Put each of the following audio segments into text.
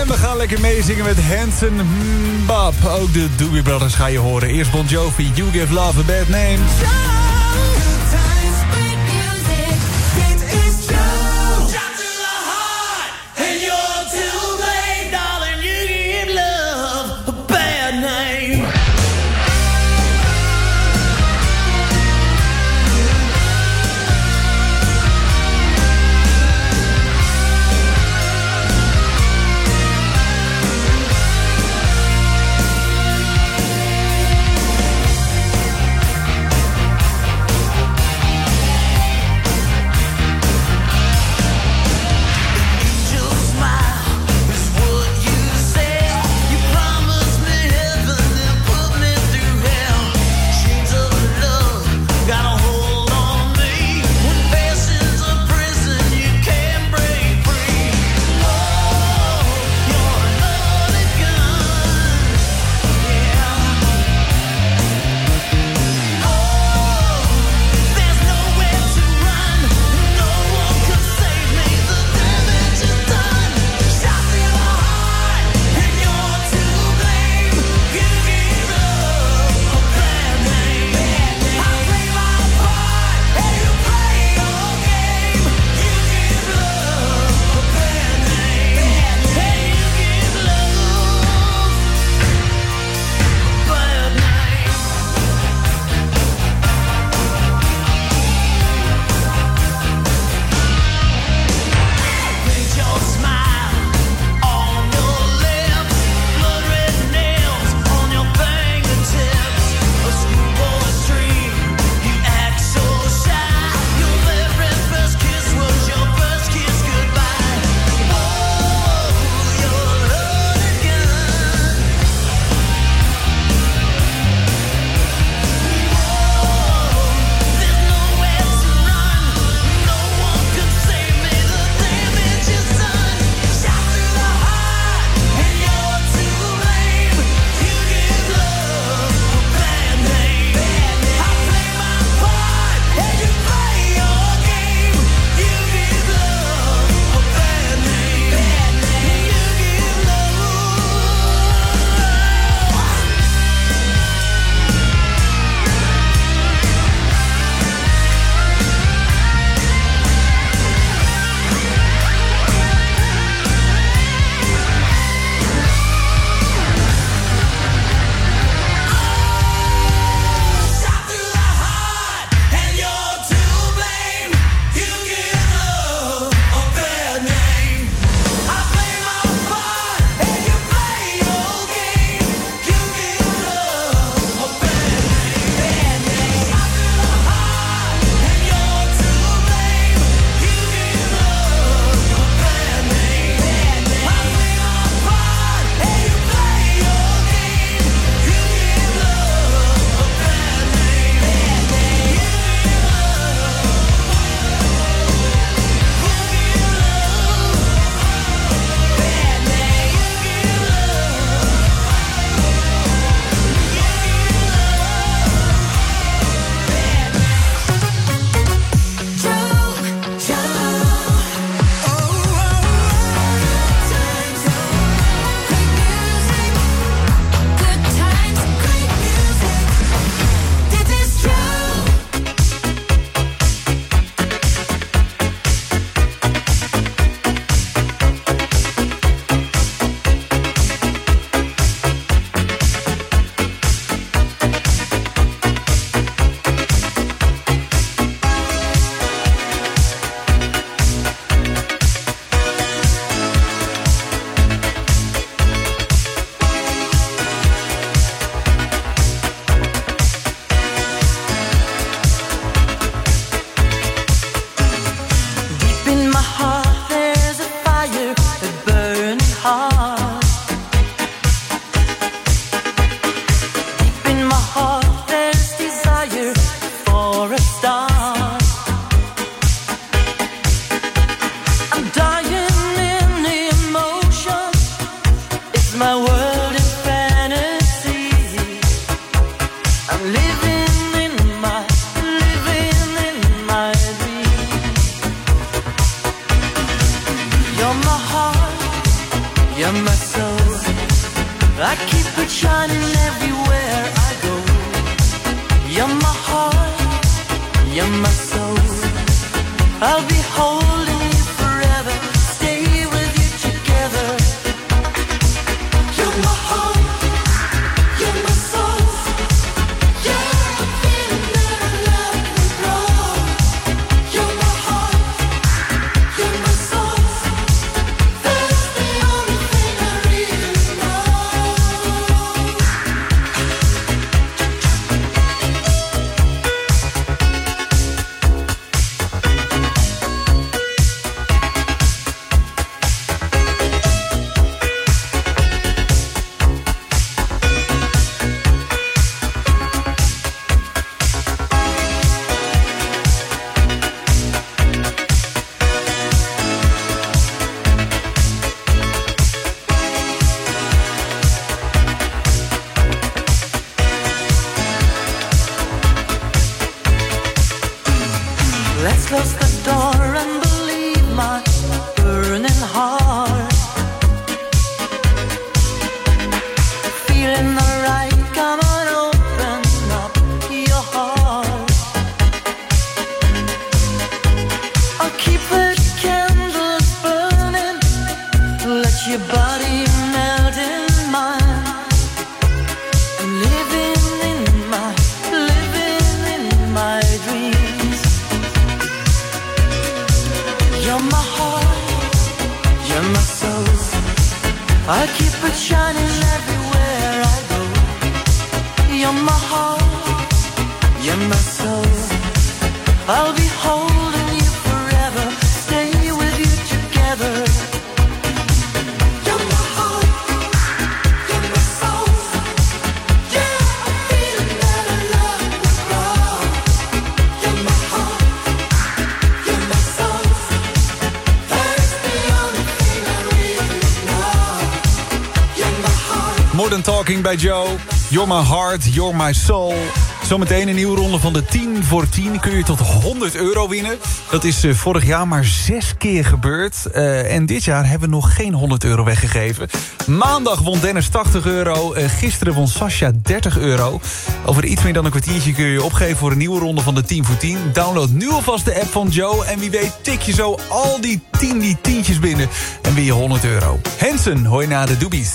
En we gaan lekker meezingen met Hanson Bob. Ook de Doobie Brothers ga je horen. Eerst Bon Jovi, You Give Love a Bad Name. You're my heart, you're my soul. Zometeen een nieuwe ronde van de 10 voor 10 kun je tot 100 euro winnen. Dat is uh, vorig jaar maar zes keer gebeurd. Uh, en dit jaar hebben we nog geen 100 euro weggegeven. Maandag won Dennis 80 euro. Uh, gisteren won Sascha 30 euro. Over iets meer dan een kwartiertje kun je opgeven... voor een nieuwe ronde van de 10 voor 10. Download nu alvast de app van Joe. En wie weet tik je zo al die 10 die tientjes binnen. En win je 100 euro. Hansen, hoor je na de doobies.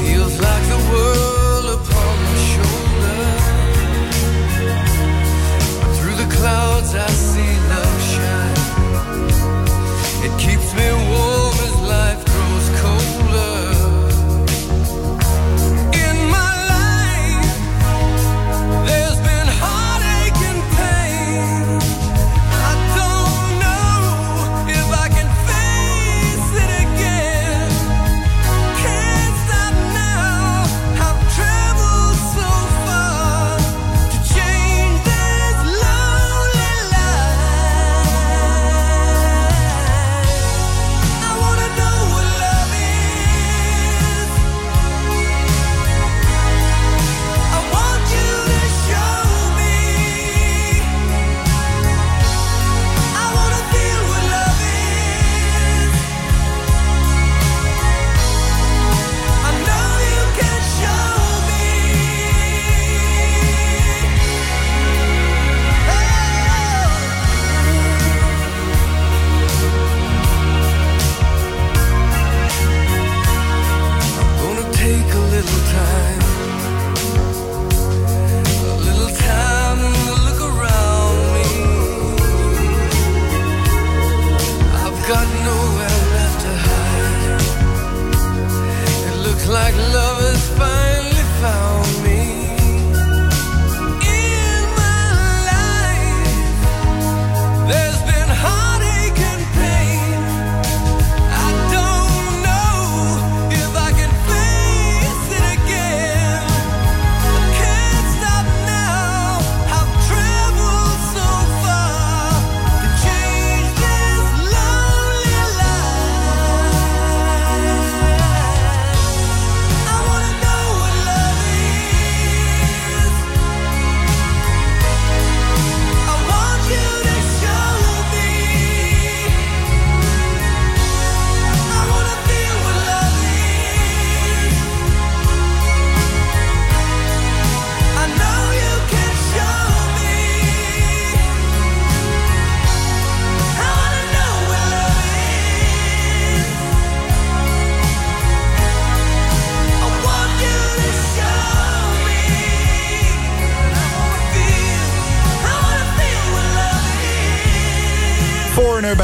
Feels like the world upon my. Through the clouds I see love shine. It keeps me warm.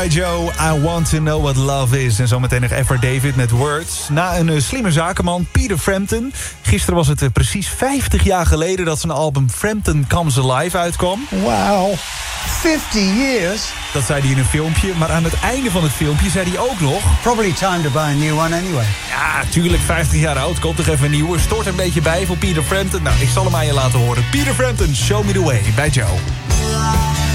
Joe. I want to know what love is. En zometeen nog Ever David met Words. Na een uh, slimme zakenman, Peter Frampton. Gisteren was het uh, precies 50 jaar geleden... dat zijn album Frampton Comes Alive uitkwam. Wow, 50 years? Dat zei hij in een filmpje. Maar aan het einde van het filmpje zei hij ook nog... Probably time to buy a new one anyway. Ja, tuurlijk, 50 jaar oud. Komt toch even een nieuwe. Stort een beetje bij voor Peter Frampton. Nou, ik zal hem aan je laten horen. Peter Frampton, Show Me The Way bij. Joe.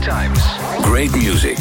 Times. Great music.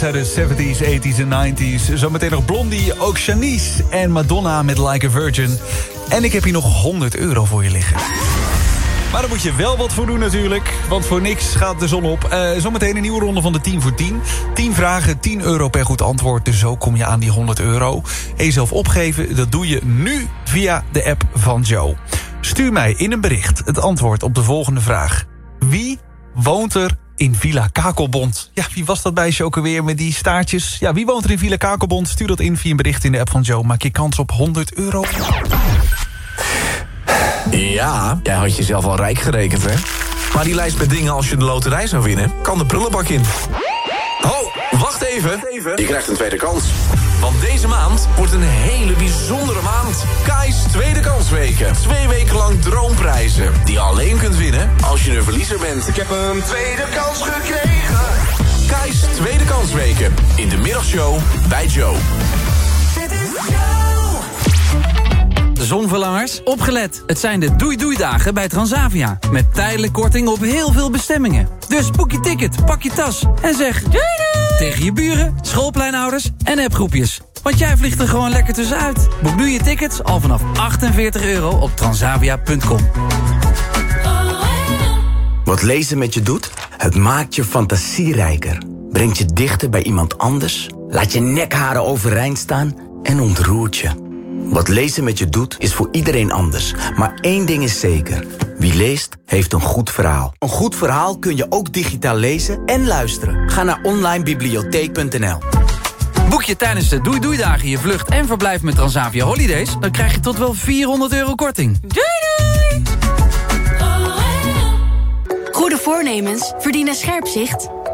Hits de 70s, 80s en 90s. Zometeen nog Blondie, ook Shanice en Madonna met Like a Virgin. En ik heb hier nog 100 euro voor je liggen. Maar daar moet je wel wat voor doen natuurlijk. Want voor niks gaat de zon op. Uh, zometeen een nieuwe ronde van de 10 voor 10. 10 vragen, 10 euro per goed antwoord. Dus zo kom je aan die 100 euro. En jezelf opgeven, dat doe je nu via de app van Joe. Stuur mij in een bericht het antwoord op de volgende vraag. Wie woont er in Villa Kakelbond? Ja, wie was dat bijstje ook alweer met die staartjes? Ja, wie woont er in Villa Kakelbond? Stuur dat in via een bericht in de app van Joe. Maak je kans op 100 euro. Ja, jij had jezelf al rijk gerekend, hè? Maar die lijst met dingen als je de loterij zou winnen... kan de prullenbak in. Oh, wacht even. Je krijgt een tweede kans. Want deze maand wordt een hele bijzondere maand. Kai's Tweede Kansweken. Twee weken lang droomprijzen. Die je alleen kunt winnen als je een verliezer bent. Ik heb een tweede kans gekregen. Kai's Tweede Kansweken. In de middagshow bij Joe. Zonverlangers, opgelet. Het zijn de doei-doei-dagen bij Transavia. Met tijdelijk korting op heel veel bestemmingen. Dus boek je ticket, pak je tas en zeg doei doei tegen je buren, schoolpleinouders en appgroepjes. Want jij vliegt er gewoon lekker tussenuit. Boek nu je tickets al vanaf 48 euro op transavia.com. Wat lezen met je doet? Het maakt je fantasierijker. Brengt je dichter bij iemand anders. Laat je nekharen overeind staan en ontroert je. Wat lezen met je doet, is voor iedereen anders. Maar één ding is zeker. Wie leest, heeft een goed verhaal. Een goed verhaal kun je ook digitaal lezen en luisteren. Ga naar onlinebibliotheek.nl Boek je tijdens de Doei Doei Dagen je vlucht en verblijf met Transavia Holidays... dan krijg je tot wel 400 euro korting. Doei doei! Goede voornemens verdienen scherp zicht.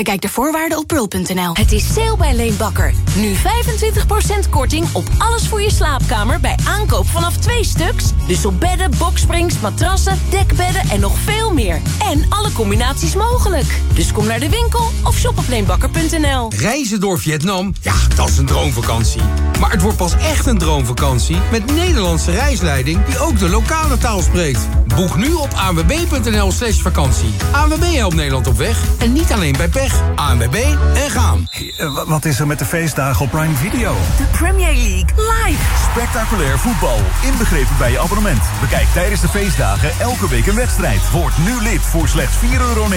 Bekijk de voorwaarden op pearl.nl. Het is sale bij Leenbakker. Nu 25% korting op alles voor je slaapkamer... bij aankoop vanaf twee stuks. Dus op bedden, boksprings, matrassen, dekbedden en nog veel meer. En alle combinaties mogelijk. Dus kom naar de winkel of shop op leenbakker.nl. Reizen door Vietnam? Ja, dat is een droomvakantie. Maar het wordt pas echt een droomvakantie... met Nederlandse reisleiding die ook de lokale taal spreekt. Boek nu op anwb.nl slash vakantie. ANWB helpt Nederland op weg. En niet alleen bij pech. ANWB en gaan. Hey, wat is er met de feestdagen op Prime Video? De Premier League live. Spectaculair voetbal, inbegrepen bij je abonnement. Bekijk tijdens de feestdagen elke week een wedstrijd. Word nu lid voor slechts 4,99 euro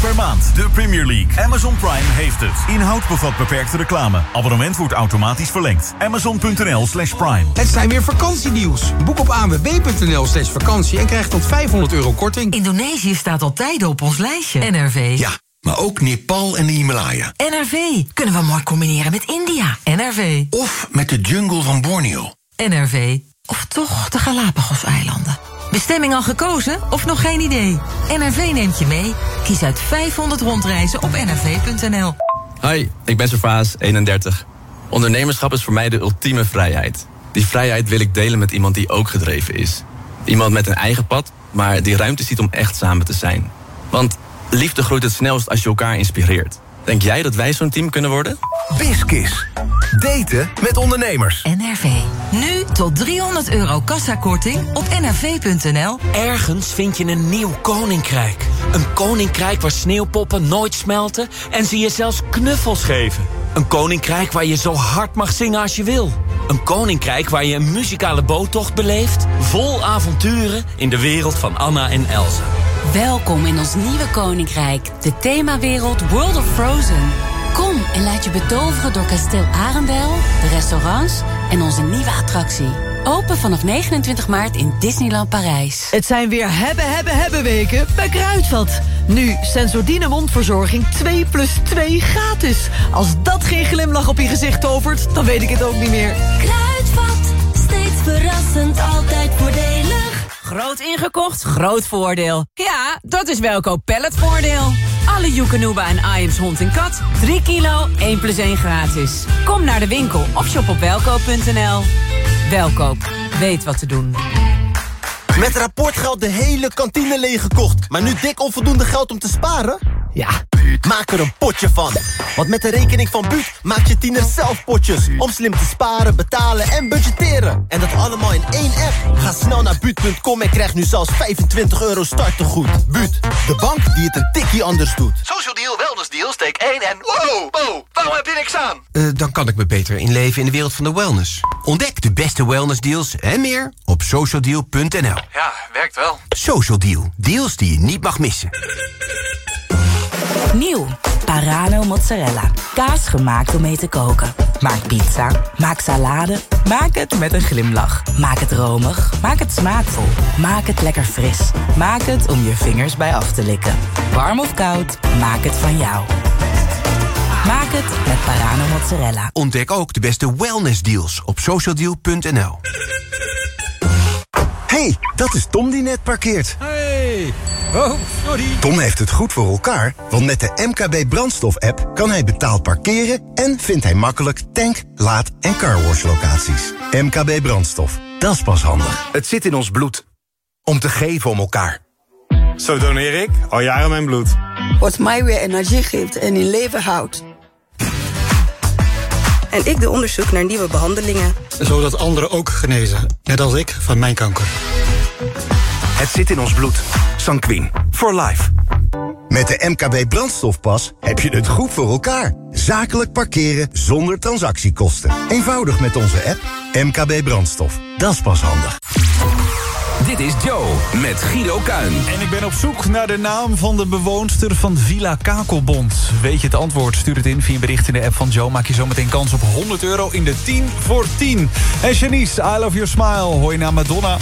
per maand. De Premier League. Amazon Prime heeft het. Inhoud bevat beperkte reclame. Abonnement wordt automatisch verlengd. Amazon.nl slash Prime. Het zijn weer vakantienieuws. Boek op anwb.nl slash vakantie en krijg tot 500 euro korting. Indonesië staat al tijden op ons lijstje. NRV. Ja. Maar ook Nepal en de Himalaya. NRV. Kunnen we mooi combineren met India. NRV. Of met de jungle van Borneo. NRV. Of toch de Galapagos-eilanden. Bestemming al gekozen of nog geen idee? NRV neemt je mee. Kies uit 500 rondreizen op nrv.nl. Hi, ik ben Servaas, 31. Ondernemerschap is voor mij de ultieme vrijheid. Die vrijheid wil ik delen met iemand die ook gedreven is. Iemand met een eigen pad, maar die ruimte ziet om echt samen te zijn. Want liefde groeit het snelst als je elkaar inspireert. Denk jij dat wij zo'n team kunnen worden? Biskis. Daten met ondernemers. NRV. Nu tot 300 euro kassakorting op nrv.nl. Ergens vind je een nieuw koninkrijk. Een koninkrijk waar sneeuwpoppen nooit smelten... en ze je zelfs knuffels geven. Een koninkrijk waar je zo hard mag zingen als je wil. Een koninkrijk waar je een muzikale boottocht beleeft... vol avonturen in de wereld van Anna en Elsa. Welkom in ons nieuwe koninkrijk, de themawereld World of Frozen. Kom en laat je betoveren door kasteel Arendel, de restaurants en onze nieuwe attractie. Open vanaf 29 maart in Disneyland Parijs. Het zijn weer hebben, hebben, hebben weken bij Kruidvat. Nu Sensordine mondverzorging 2 plus 2 gratis. Als dat geen glimlach op je gezicht tovert, dan weet ik het ook niet meer. Kruidvat, steeds verrassend, altijd voordelig. Groot ingekocht, groot voordeel. Ja, dat is Welkoop Palletvoordeel. Alle Joekanuba en Iams hond en kat. 3 kilo, 1 plus 1 gratis. Kom naar de winkel of shop op welkoop.nl. Welkoop, weet wat te doen. Met rapportgeld de hele kantine leeggekocht. Maar nu dik onvoldoende geld om te sparen? Ja, Maak er een potje van. Want met de rekening van Buut maak je tiener zelf potjes. Om slim te sparen, betalen en budgetteren. En dat allemaal in één app. Ga snel naar Buut.com en krijg nu zelfs 25 euro startegoed. Buut, de bank die het een tikkie anders doet. Social Deal, Wellness Deal, steek 1 en... Wow, wow, waarom heb je niks aan? Eh, dan kan ik me beter inleven in de wereld van de wellness. Ontdek de beste wellnessdeals en meer op socialdeal.nl. Ja, werkt wel. Social Deal. Deals die je niet mag missen. Nieuw. Parano mozzarella. Kaas gemaakt om mee te koken. Maak pizza. Maak salade. Maak het met een glimlach. Maak het romig. Maak het smaakvol. Maak het lekker fris. Maak het om je vingers bij af te likken. Warm of koud, maak het van jou. Maak het met Parano mozzarella. Ontdek ook de beste wellnessdeals op socialdeal.nl. hey, dat is Tom die net parkeert. Hey. Oh, sorry. Tom heeft het goed voor elkaar, want met de MKB brandstof-app... kan hij betaald parkeren en vindt hij makkelijk tank, laad- en carwash locaties. MKB brandstof, dat is pas handig. Het zit in ons bloed. Om te geven om elkaar. Zo doneer ik al jaren mijn bloed. Wat mij weer energie geeft en in leven houdt. En ik doe onderzoek naar nieuwe behandelingen. Zodat anderen ook genezen, net als ik van mijn kanker. Het zit in ons bloed. Sanquin. For life. Met de MKB brandstofpas heb je het goed voor elkaar. Zakelijk parkeren zonder transactiekosten. Eenvoudig met onze app MKB Brandstof. Dat is pas handig. Dit is Joe met Guido Kuin. En ik ben op zoek naar de naam van de bewoonster van Villa Kakelbond. Weet je het antwoord? Stuur het in via een bericht in de app van Joe. Maak je zometeen kans op 100 euro in de 10 voor 10. En Janice, I Love Your Smile. Hoor je naar Madonna.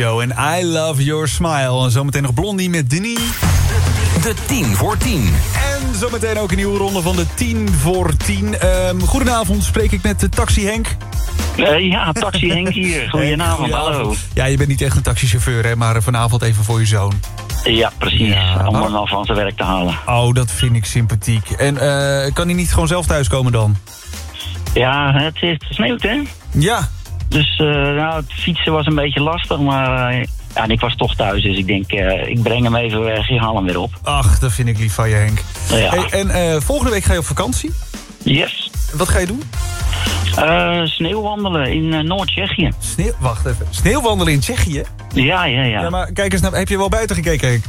Joe en I Love Your Smile. En zometeen nog Blondie met Denis. De 10 voor 10. En zometeen ook een nieuwe ronde van de 10 voor 10. Ehm, goedenavond, spreek ik met de Taxi Henk? Eh, ja, Taxi Henk hier. Goedenavond, hallo. Ja, je bent niet echt een taxichauffeur, hè, maar vanavond even voor je zoon. Ja, precies. Om hem al van zijn werk te halen. Oh, dat vind ik sympathiek. En eh, kan hij niet gewoon zelf thuiskomen dan? Ja, het, is, het sneeuwt, hè? Ja. Dus eh, nou, het fietsen was een beetje lastig, maar... eh, ja, en ik was toch thuis, dus ik denk, eh, ik breng hem even weg, je haal hem weer op. Ach, dat vind ik lief van je, Henk. Ja. Hey, en volgende week ga je op vakantie? Yes. Wat ga je doen? Sneeuwwandelen in Noord-Tsjechië. Sneeuw, wacht even. Sneeuwwandelen in Tsjechië? Ja, ja, ja. Ja, maar kijk eens, naar, heb je wel buiten gekeken, Henk?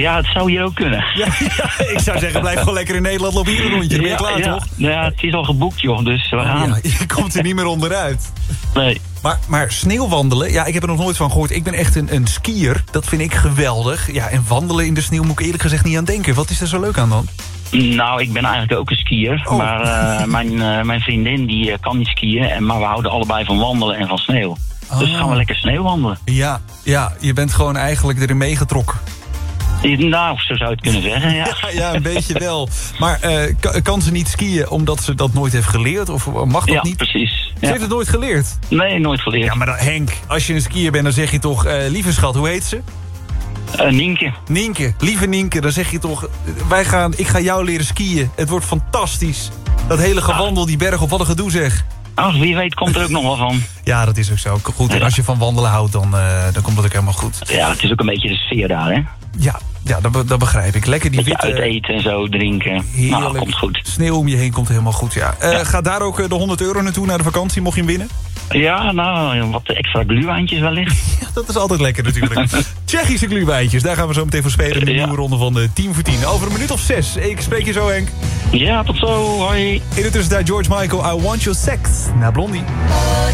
Ja, het zou hier ook kunnen. Ja, ja, ik zou zeggen, blijf gewoon lekker in Nederland, loop hier een rondje. Ben je klaar, ja. toch? Ja, het is al geboekt, joh, dus we gaan. Ja, je komt er niet meer onderuit. Nee. Maar, maar sneeuwwandelen, ja, ik heb er nog nooit van gehoord. Ik ben echt een, een skier, dat vind ik geweldig. Ja, en wandelen in de sneeuw moet ik eerlijk gezegd niet aan denken. Wat is er zo leuk aan dan? Nou, ik ben eigenlijk ook een skier. Oh. Maar eh, mijn, eh, mijn vriendin die eh, kan niet skiën. En, maar we houden allebei van wandelen en van sneeuw. Dus Oh. gaan we lekker sneeuwwandelen. Ja, ja, je bent gewoon eigenlijk erin meegetrokken. Nou, zo zou je het kunnen zeggen, ja. Ja, ja, een beetje wel. Maar eh, ka- kan ze niet skiën omdat ze dat nooit heeft geleerd? Of mag dat Ja, niet? precies. Ze Ja. heeft het nooit geleerd? Nee, nooit geleerd. Ja, maar dan, Henk, als je een skier bent, dan zeg je toch... eh, lieve schat, hoe heet ze? Eh, Nienke. Nienke, lieve Nienke, dan zeg je toch... Wij gaan, ik ga jou leren skiën. Het wordt fantastisch. Dat hele gewandel, die berg op, wat een gedoe zeg. Ach, wie weet komt er ook nog wel van. Ja, dat is ook zo. Goed, en als je van wandelen houdt, dan, dan komt dat ook helemaal goed. Ja, het is ook een beetje de sfeer daar, hè. Ja, ja dat, be- dat begrijp ik. Lekker die Beetje witte... uiteten en zo, drinken. Heerlijk. Nou, komt goed. Sneeuw om je heen komt helemaal goed, ja. Eh, Ga daar ook eh, de 100 euro naartoe, naar de vakantie, mocht je hem winnen? Ja, nou, wat extra gluwijntjes wellicht. Ja, dat is altijd lekker natuurlijk. Tsjechische glühweintjes, daar gaan we zo meteen voor spelen... in de nieuwe ronde van de 10 voor 10. Over een minuut of zes. Ik spreek je zo, Henk. Ja, tot zo. Hoi. In de tussentijd George Michael, I Want Your Sex. Naar Blondie. Oh,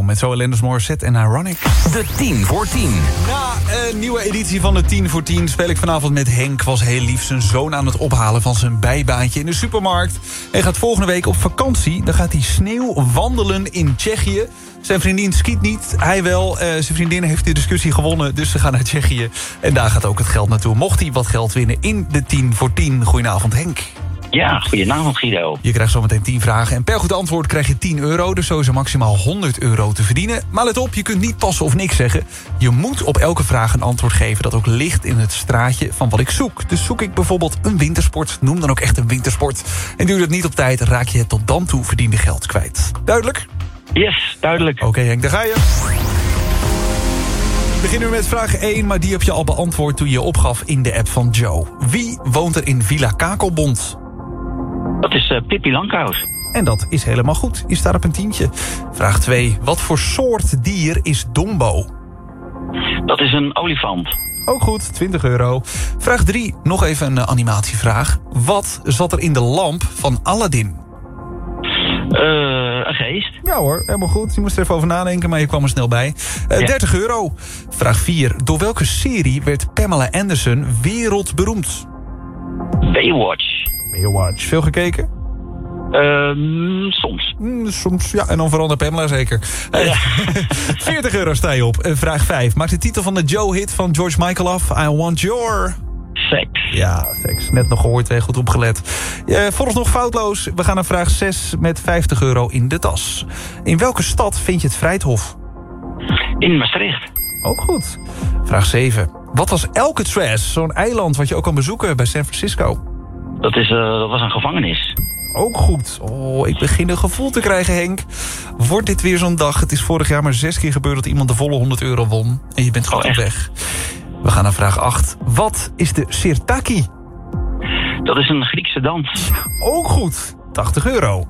Met zo Alanis Morissette en Ironic. De 10 voor 10. Na een nieuwe editie van de 10 voor 10 speel ik vanavond met Henk. Was heel lief zijn zoon aan het ophalen van zijn bijbaantje in de supermarkt. Hij gaat volgende week op vakantie. Dan gaat hij sneeuw wandelen in Tsjechië. Zijn vriendin skiet niet, hij wel. Eh, zijn vriendin heeft de discussie gewonnen, dus ze gaan naar Tsjechië. En daar gaat ook het geld naartoe. Mocht hij wat geld winnen in de 10 voor 10. Goedenavond Henk. Ja, goedenavond Guido. Je krijgt zometeen 10 vragen en per goed antwoord krijg je 10 euro. Dus zo is er maximaal 100 euro te verdienen. Maar let op, je kunt niet passen of niks zeggen. Je moet op elke vraag een antwoord geven dat ook ligt in het straatje van wat ik zoek. Dus zoek ik bijvoorbeeld een wintersport, noem dan ook echt een wintersport. En je dat niet op tijd, raak je het tot dan toe verdiende geld kwijt. Duidelijk? Yes, duidelijk. Oké Henk, daar ga je. We beginnen met vraag 1, maar die heb je al beantwoord toen je opgaf in de app van Joe. Wie woont er in Villa Kakelbond? Dat is uh, Pippi Lankhuis. En dat is helemaal goed. Je staat op een tientje. Vraag 2. Wat voor soort dier is Dombo? Dat is een olifant. Ook goed, 20 euro. Vraag 3. Nog even een animatievraag. Wat zat er in de lamp van Aladdin? Uh, een geest. Ja hoor, helemaal goed. Je moest er even over nadenken, maar je kwam er snel bij. Uh, ja. 30 euro. Vraag 4. Door welke serie werd Pamela Anderson wereldberoemd? Baywatch. Baywatch. Veel gekeken? Uh, soms. Mm, soms, ja. En dan verandert Pamela zeker. Ja. 40 euro sta je op. Vraag 5. Maak de titel van de Joe-hit van George Michael af. I want your... Seks. Ja, seks. Net nog gehoord, hè. goed opgelet. Uh, volgens nog foutloos. We gaan naar vraag 6 met 50 euro in de tas. In welke stad vind je het Vrijthof? In Maastricht. Ook goed. Vraag 7. Wat was Alcatraz? Zo'n eiland wat je ook kan bezoeken bij San Francisco. Dat, is, uh, dat was een gevangenis. Ook goed. Oh, ik begin een gevoel te krijgen, Henk. Wordt dit weer zo'n dag? Het is vorig jaar maar zes keer gebeurd dat iemand de volle 100 euro won. En je bent gewoon oh, weg. We gaan naar vraag 8. Wat is de sirtaki? Dat is een Griekse dans. Ook goed. 80 euro.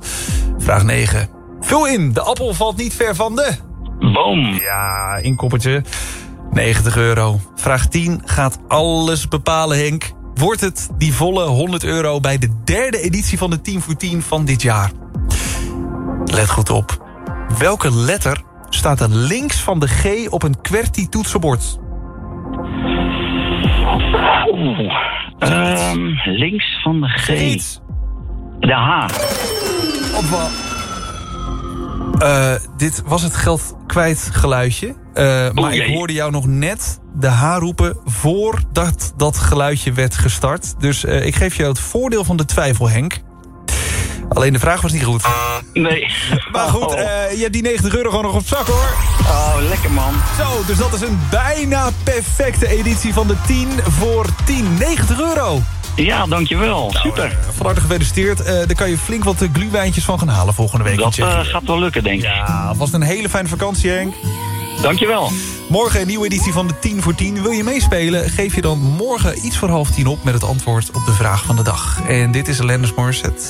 Vraag 9. Vul in. De appel valt niet ver van de... Boom. Ja, inkoppertje. 90 euro. Vraag 10 gaat alles bepalen, Henk. Wordt het die volle 100 euro bij de derde editie van de 10 voor 10 van dit jaar? Let goed op. Welke letter staat er links van de G op een QWERTY-toetsenbord? Oeh, um, links van de G. De H. Op wat? Uh, dit was het geld kwijt geluidje. Uh, maar ik hoorde jou nog net de H roepen voordat dat geluidje werd gestart. Dus uh, ik geef jou het voordeel van de twijfel, Henk. Alleen de vraag was niet goed. Nee. Maar goed, uh, je hebt die 90 euro gewoon nog op zak, hoor. Oh, lekker man. Zo, dus dat is een bijna perfecte editie van de 10 voor 10. 90 euro. Ja, dankjewel. Nou, Super. Uh, van harte gefeliciteerd. Uh, daar kan je flink wat gluwijntjes van gaan halen volgende week. Dat gaat wel lukken, denk ik. Ja, was een hele fijne vakantie, Henk. Dankjewel. Morgen een nieuwe editie van de 10 voor 10. Wil je meespelen? Geef je dan morgen iets voor half tien op... met het antwoord op de vraag van de dag. En dit is Alanis Morissette.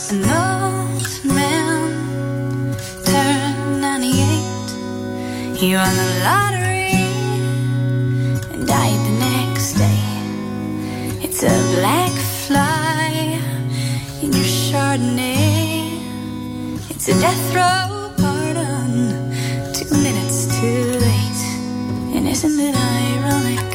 He won the lottery and died the next day. It's a black fly in your Chardonnay. It's a death row isn't it ironic?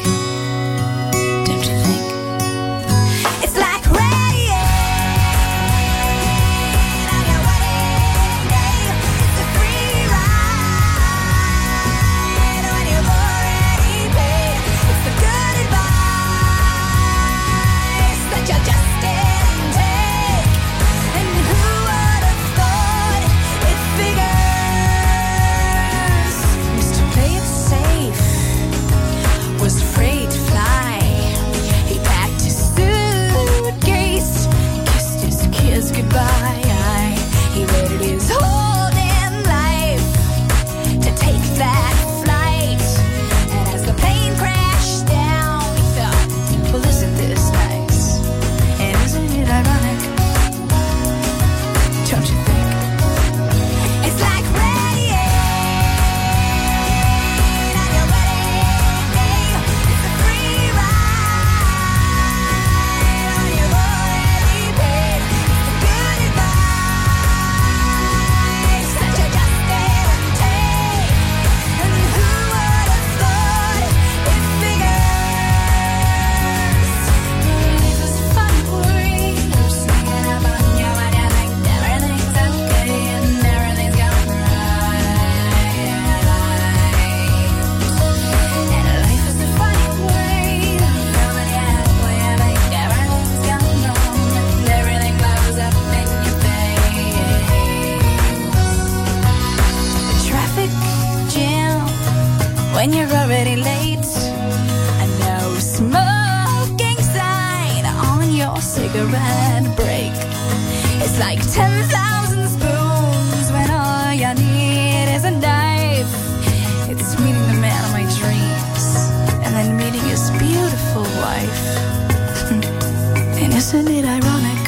Isn't it ironic?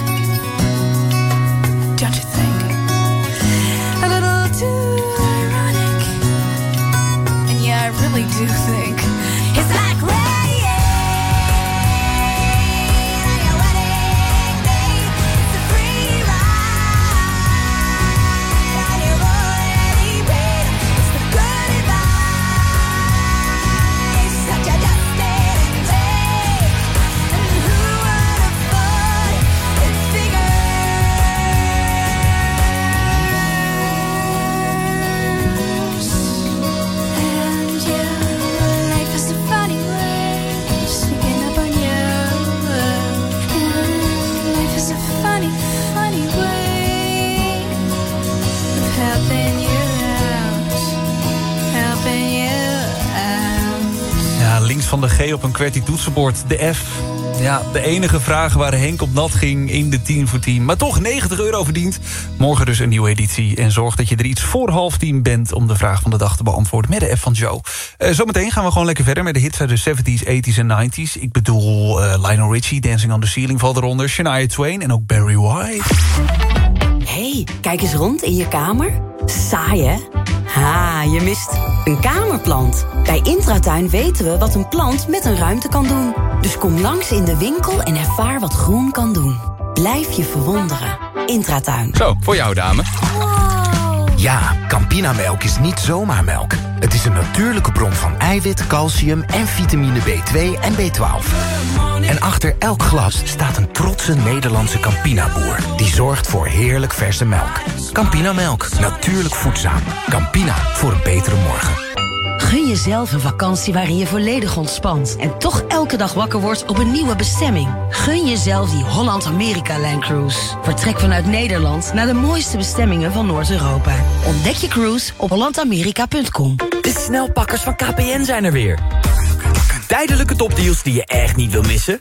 Don't you think? A little too ironic. And yeah, I really do think Een QWERTY toetsenbord, de F. Ja, de enige vraag waar Henk op nat ging in de 10 voor 10. Maar toch 90 euro verdiend. Morgen dus een nieuwe editie. En zorg dat je er iets voor half tien bent... om de vraag van de dag te beantwoorden met de F van Joe. Eh, zometeen gaan we gewoon lekker verder met de hits uit de 70s, 80s en 90s. Ik bedoel eh, Lionel Richie, Dancing on the Ceiling valt eronder. Shania Twain en ook Barry White. hey, kijk eens rond in je kamer. Saai, hè? Ha, je mist een kamerplant. Bij Intratuin weten we wat een plant met een ruimte kan doen. Dus kom langs in de winkel en ervaar wat groen kan doen. Blijf je verwonderen. Intratuin. Zo, voor jou dame. Ja, Campinamelk is niet zomaar melk. Het is een natuurlijke bron van eiwit, calcium en vitamine B2 en B12. En achter elk glas staat een trotse Nederlandse Campina-boer... die zorgt voor heerlijk verse melk. Campinamelk, natuurlijk voedzaam. Campina, voor een betere morgen. Jezelf een vakantie waarin je volledig ontspant... en toch elke dag wakker wordt op een nieuwe bestemming. Gun jezelf die Holland-Amerika-Line Cruise. Vertrek vanuit Nederland naar de mooiste bestemmingen van Noord-Europa. Ontdek je cruise op hollandamerika.com. De snelpakkers van KPN zijn er weer. Tijdelijke topdeals die je echt niet wil missen?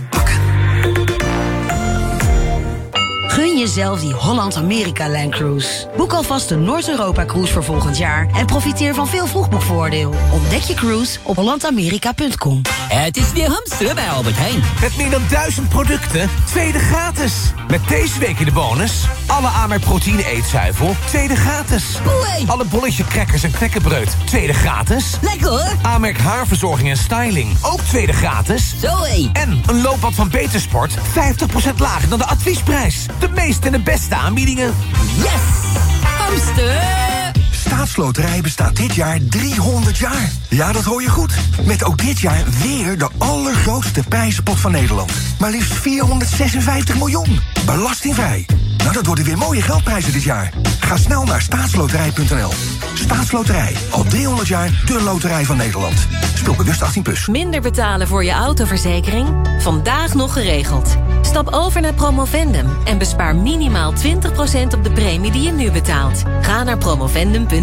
Gun jezelf die Holland-Amerika-Line Cruise. Boek alvast de Noord-Europa-cruise voor volgend jaar... en profiteer van veel vroegboekvoordeel. Ontdek je cruise op hollandamerika.com. Het is weer hamsteren bij Albert Heijn. Met meer dan duizend producten, tweede gratis. Met deze week in de bonus... alle Amerk proteïne eetzuivel, tweede gratis. Alle bolletje crackers en knekkenbreud, tweede gratis. Lekker hoor. Amerk haarverzorging en styling, ook tweede gratis. Zoé. En een loopband van Betersport, 50% lager dan de adviesprijs. De meeste en de beste aanbiedingen. Yes! Hamster! Staatsloterij bestaat dit jaar 300 jaar. Ja, dat hoor je goed. Met ook dit jaar weer de allergrootste prijzenpot van Nederland. Maar liefst 456 miljoen. Belastingvrij. Nou, dat worden weer mooie geldprijzen dit jaar. Ga snel naar staatsloterij.nl. Staatsloterij. Al 300 jaar de loterij van Nederland. Speel bewust 18+. Plus. Minder betalen voor je autoverzekering? Vandaag nog geregeld. Stap over naar Promovendum en bespaar minimaal 20% op de premie die je nu betaalt. Ga naar promovendum.nl,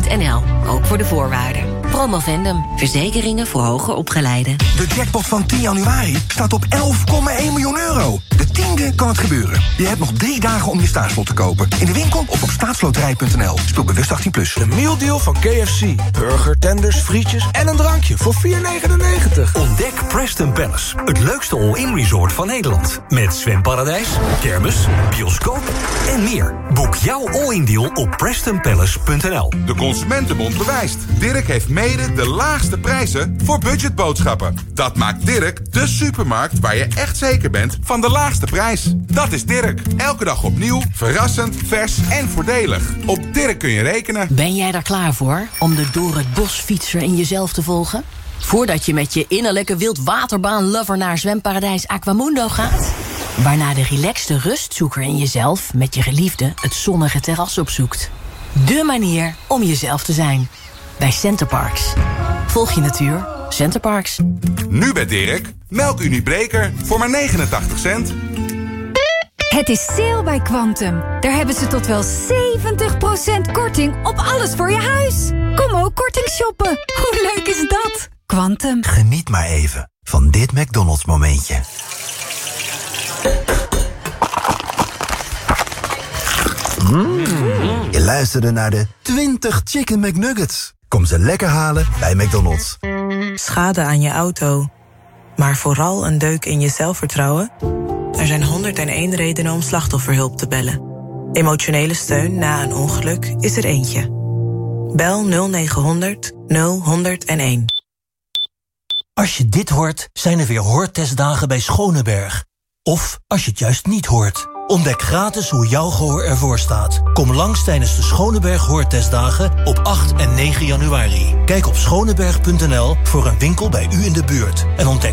ook voor de voorwaarden. Promovendum, verzekeringen voor hoger opgeleiden. De jackpot van 10 januari staat op 11,1 miljoen euro. De tiende kan het gebeuren. Je hebt nog drie dagen om je staatslot te kopen. In de winkel of op staatsloterij.nl. Speel bewust 18+. Plus. De mealdeal van KFC. Burger, tenders, frietjes en een drankje voor 4,99. Ontdek Preston Palace, het leukste all-in resort van Nederland. Met zwemparadijs, kermis, bioscoop en meer. Boek jouw all-in deal op prestonpalace.nl. De Consumentenbond bewijst. Dirk heeft mede de laagste prijzen voor budgetboodschappen. Dat maakt Dirk de supermarkt waar je echt zeker bent van de laagste prijs. Dat is Dirk. Elke dag opnieuw, verrassend, vers en voordelig. Op Dirk kun je rekenen. Ben jij daar klaar voor om de door het bos fietser in jezelf te volgen? Voordat je met je innerlijke wildwaterbaan-lover naar zwemparadijs Aquamundo gaat? Waarna de relaxte rustzoeker in jezelf met je geliefde het zonnige terras opzoekt. De manier om jezelf te zijn. Bij Centerparks. Volg je natuur Centerparks. Nu bij Dirk, melkuniebreker voor maar 89 cent. Het is sale bij Quantum. Daar hebben ze tot wel 70% korting op alles voor je huis. Kom ook korting shoppen. Hoe leuk is dat? Quantum. Geniet maar even van dit McDonald's momentje. Mm. Je luisterde naar de 20 Chicken McNuggets. Kom ze lekker halen bij McDonald's. Schade aan je auto, maar vooral een deuk in je zelfvertrouwen? Er zijn 101 redenen om slachtofferhulp te bellen. Emotionele steun na een ongeluk is er eentje. Bel 0900 0101. Als je dit hoort, zijn er weer hoortestdagen bij Schoneberg. Of als je het juist niet hoort. Ontdek gratis hoe jouw gehoor ervoor staat. Kom langs tijdens de Schoneberg Hoortestdagen op 8 en 9 januari. Kijk op schoneberg.nl voor een winkel bij u in de buurt. En ontdek